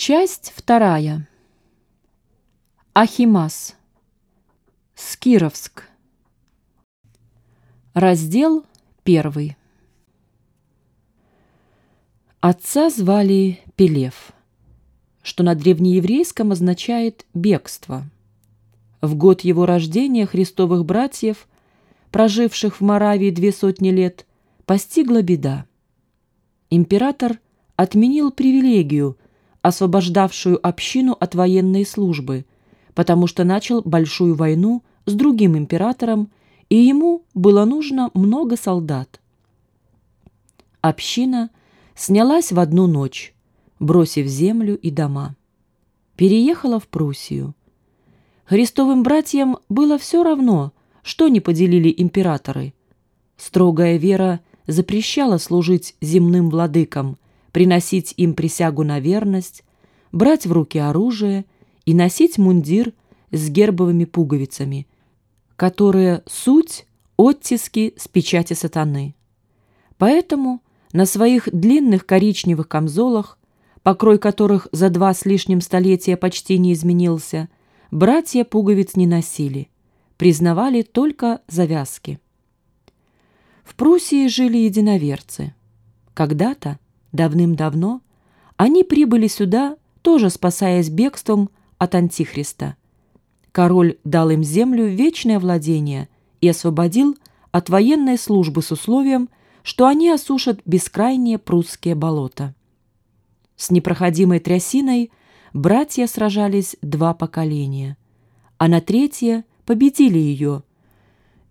Часть вторая. Ахимас. Скировск. Раздел первый. Отца звали Пелев, что на древнееврейском означает «бегство». В год его рождения христовых братьев, проживших в Моравии две сотни лет, постигла беда. Император отменил привилегию, освобождавшую общину от военной службы, потому что начал большую войну с другим императором, и ему было нужно много солдат. Община снялась в одну ночь, бросив землю и дома. Переехала в Пруссию. Христовым братьям было все равно, что не поделили императоры. Строгая вера запрещала служить земным владыкам, приносить им присягу на верность, брать в руки оружие и носить мундир с гербовыми пуговицами, которые суть оттиски с печати сатаны. Поэтому на своих длинных коричневых камзолах, покрой которых за два с лишним столетия почти не изменился, братья пуговиц не носили, признавали только завязки. В Пруссии жили единоверцы. Когда-то, давным-давно, они прибыли сюда, тоже спасаясь бегством от Антихриста. Король дал им землю вечное владение и освободил от военной службы с условием, что они осушат бескрайние прусские болота. С непроходимой трясиной братья сражались два поколения, а на третье победили ее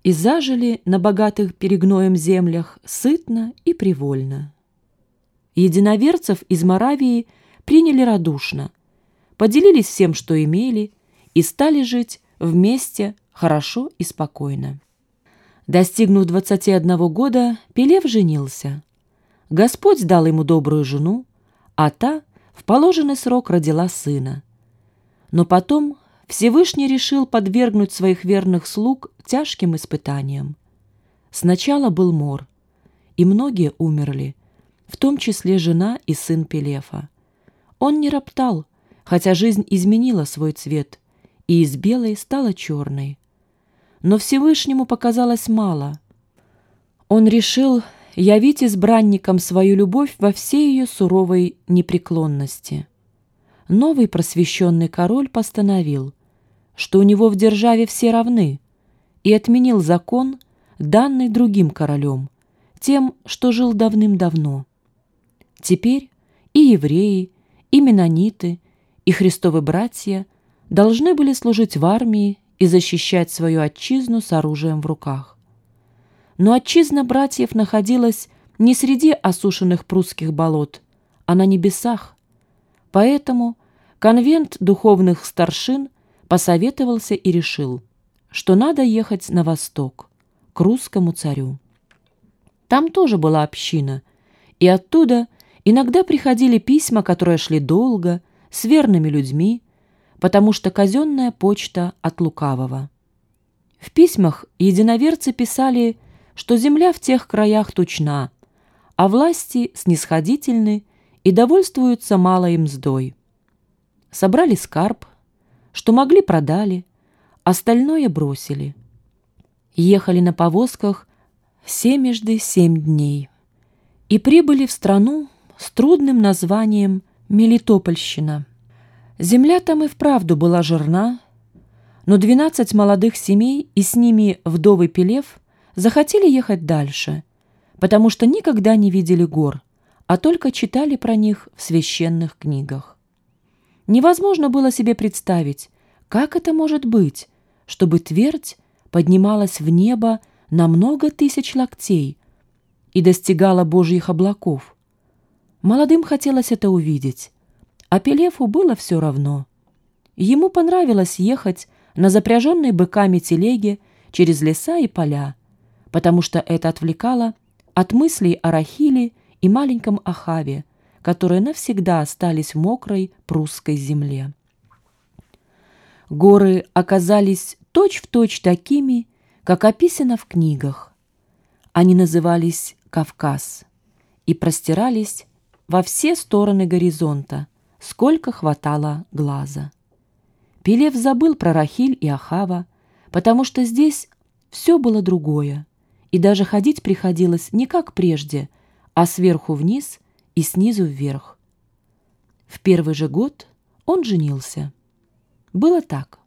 и зажили на богатых перегноем землях сытно и привольно. Единоверцев из Моравии приняли радушно, поделились всем, что имели, и стали жить вместе хорошо и спокойно. Достигнув 21 года, Пелев женился. Господь дал ему добрую жену, а та в положенный срок родила сына. Но потом Всевышний решил подвергнуть своих верных слуг тяжким испытаниям. Сначала был мор, и многие умерли, в том числе жена и сын Пелефа. Он не роптал, хотя жизнь изменила свой цвет, и из белой стала черной но Всевышнему показалось мало. Он решил явить избранникам свою любовь во всей ее суровой непреклонности. Новый просвещенный король постановил, что у него в державе все равны, и отменил закон, данный другим королем, тем, что жил давным-давно. Теперь и евреи, и менониты, и христовы братья должны были служить в армии и защищать свою отчизну с оружием в руках. Но отчизна братьев находилась не среди осушенных прусских болот, а на небесах. Поэтому конвент духовных старшин посоветовался и решил, что надо ехать на восток, к русскому царю. Там тоже была община, и оттуда иногда приходили письма, которые шли долго, с верными людьми, потому что казенная почта от лукавого. В письмах единоверцы писали, что земля в тех краях тучна, а власти снисходительны и довольствуются малой мздой. Собрали скарб, что могли продали, остальное бросили. Ехали на повозках семежды семь дней и прибыли в страну с трудным названием Мелитопольщина. Земля там и вправду была жирна, но двенадцать молодых семей и с ними вдовый Пелев захотели ехать дальше, потому что никогда не видели гор, а только читали про них в священных книгах. Невозможно было себе представить, как это может быть, чтобы твердь поднималась в небо на много тысяч локтей и достигала Божьих облаков. Молодым хотелось это увидеть, а Пелефу было все равно. Ему понравилось ехать на запряженной быками телеге через леса и поля, потому что это отвлекало от мыслей о Рахиле и маленьком Ахаве, которые навсегда остались в мокрой прусской земле. Горы оказались точь-в-точь точь такими, как описано в книгах. Они назывались Кавказ и простирались во все стороны горизонта – сколько хватало глаза. Пелев забыл про Рахиль и Ахава, потому что здесь все было другое, и даже ходить приходилось не как прежде, а сверху вниз и снизу вверх. В первый же год он женился. Было так.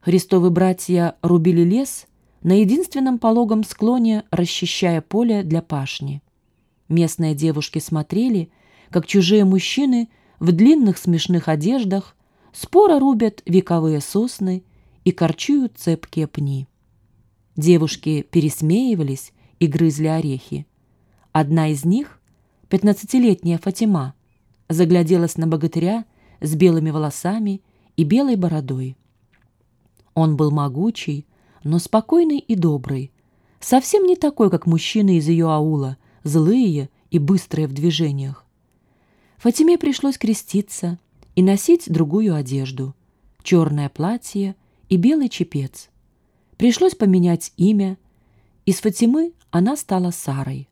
Христовы братья рубили лес на единственном пологом склоне, расчищая поле для пашни. Местные девушки смотрели, как чужие мужчины в длинных смешных одеждах споро рубят вековые сосны и корчуют цепкие пни. Девушки пересмеивались и грызли орехи. Одна из них, пятнадцатилетняя Фатима, загляделась на богатыря с белыми волосами и белой бородой. Он был могучий, но спокойный и добрый, совсем не такой, как мужчины из ее аула, злые и быстрые в движениях. Фатиме пришлось креститься и носить другую одежду, черное платье и белый чепец. Пришлось поменять имя. Из Фатимы она стала Сарой.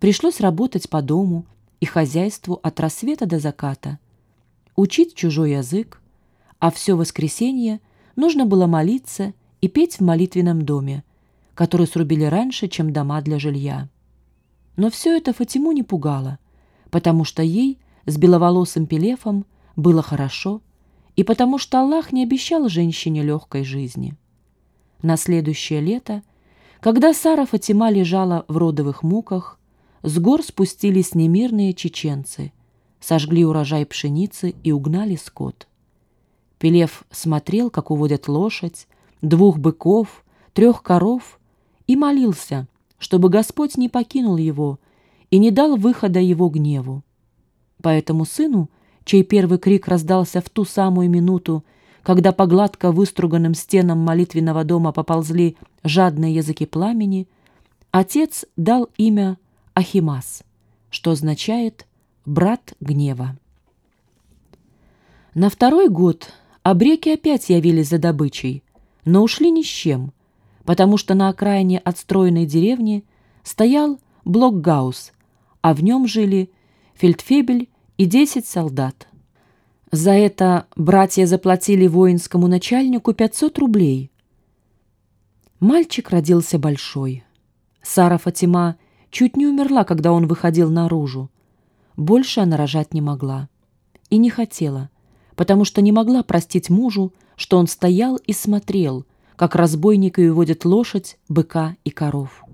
Пришлось работать по дому и хозяйству от рассвета до заката, учить чужой язык, а все воскресенье нужно было молиться и петь в молитвенном доме, который срубили раньше, чем дома для жилья. Но все это Фатиму не пугало, потому что ей с беловолосым Пелефом было хорошо и потому что Аллах не обещал женщине легкой жизни. На следующее лето, когда Сара Фатима лежала в родовых муках, с гор спустились немирные чеченцы, сожгли урожай пшеницы и угнали скот. Пелев смотрел, как уводят лошадь, двух быков, трех коров, и молился, чтобы Господь не покинул его и не дал выхода его гневу. Поэтому сыну, чей первый крик раздался в ту самую минуту, когда по гладко выструганным стенам молитвенного дома поползли жадные языки пламени, отец дал имя Ахимас, что означает «брат гнева». На второй год обреки опять явились за добычей, но ушли ни с чем, потому что на окраине отстроенной деревни стоял блокгаус, а в нем жили фельдфебель и десять солдат. За это братья заплатили воинскому начальнику 500 рублей. Мальчик родился большой. Сара Фатима чуть не умерла, когда он выходил наружу. Больше она рожать не могла. И не хотела, потому что не могла простить мужу, что он стоял и смотрел, как разбойники уводят лошадь, быка и коров.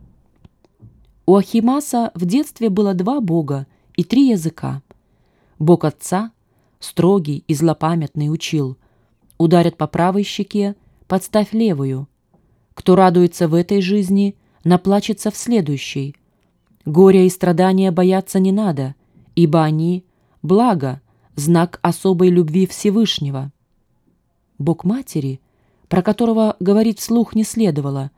У Ахимаса в детстве было два бога и три языка. Бог отца, строгий и злопамятный, учил. Ударят по правой щеке, подставь левую. Кто радуется в этой жизни, наплачется в следующей. Горя и страдания бояться не надо, ибо они — благо, знак особой любви Всевышнего. Бог матери, про которого говорить вслух не следовало,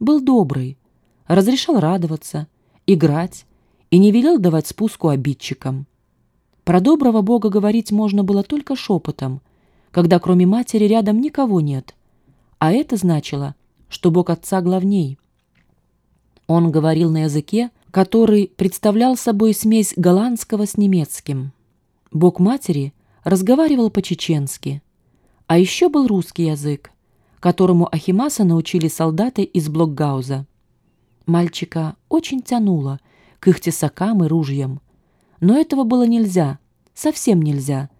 был добрый, разрешал радоваться, играть и не велел давать спуску обидчикам. Про доброго Бога говорить можно было только шепотом, когда кроме матери рядом никого нет. А это значило, что Бог Отца главней. Он говорил на языке, который представлял собой смесь голландского с немецким. Бог матери разговаривал по-чеченски. А еще был русский язык, которому Ахимаса научили солдаты из Блокгауза. Мальчика очень тянуло к их тесакам и ружьям. Но этого было нельзя, совсем нельзя,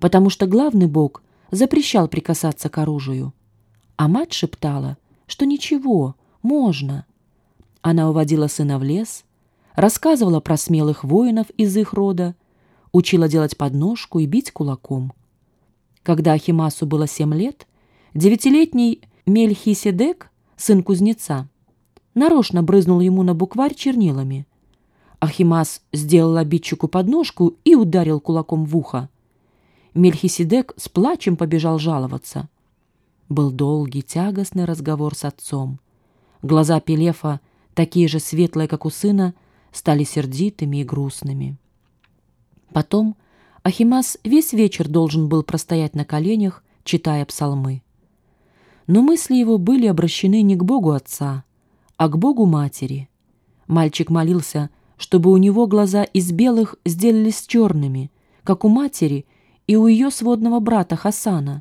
потому что главный бог запрещал прикасаться к оружию. А мать шептала, что ничего, можно. Она уводила сына в лес, рассказывала про смелых воинов из их рода, учила делать подножку и бить кулаком. Когда Ахимасу было семь лет, девятилетний Мельхиседек, сын кузнеца, нарочно брызнул ему на букварь чернилами – Ахимас сделал обидчику подножку и ударил кулаком в ухо. Мельхиседек с плачем побежал жаловаться. Был долгий, тягостный разговор с отцом. Глаза Пелефа, такие же светлые, как у сына, стали сердитыми и грустными. Потом Ахимас весь вечер должен был простоять на коленях, читая псалмы. Но мысли его были обращены не к Богу Отца, а к Богу Матери. Мальчик молился, чтобы у него глаза из белых сделались черными, как у матери, и у ее сводного брата Хасана.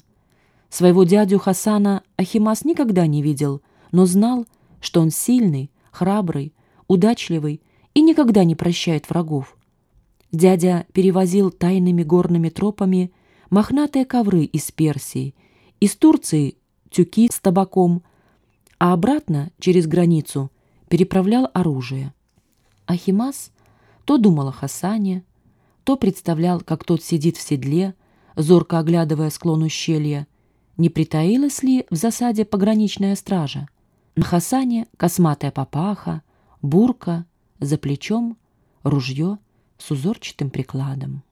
Своего дядю Хасана Ахимас никогда не видел, но знал, что он сильный, храбрый, удачливый и никогда не прощает врагов. Дядя перевозил тайными горными тропами мохнатые ковры из Персии, из Турции тюки с табаком, а обратно через границу переправлял оружие. Ахимас то думал о Хасане, то представлял, как тот сидит в седле, зорко оглядывая склон ущелья, не притаилась ли в засаде пограничная стража. На Хасане косматая папаха, бурка, за плечом ружье с узорчатым прикладом.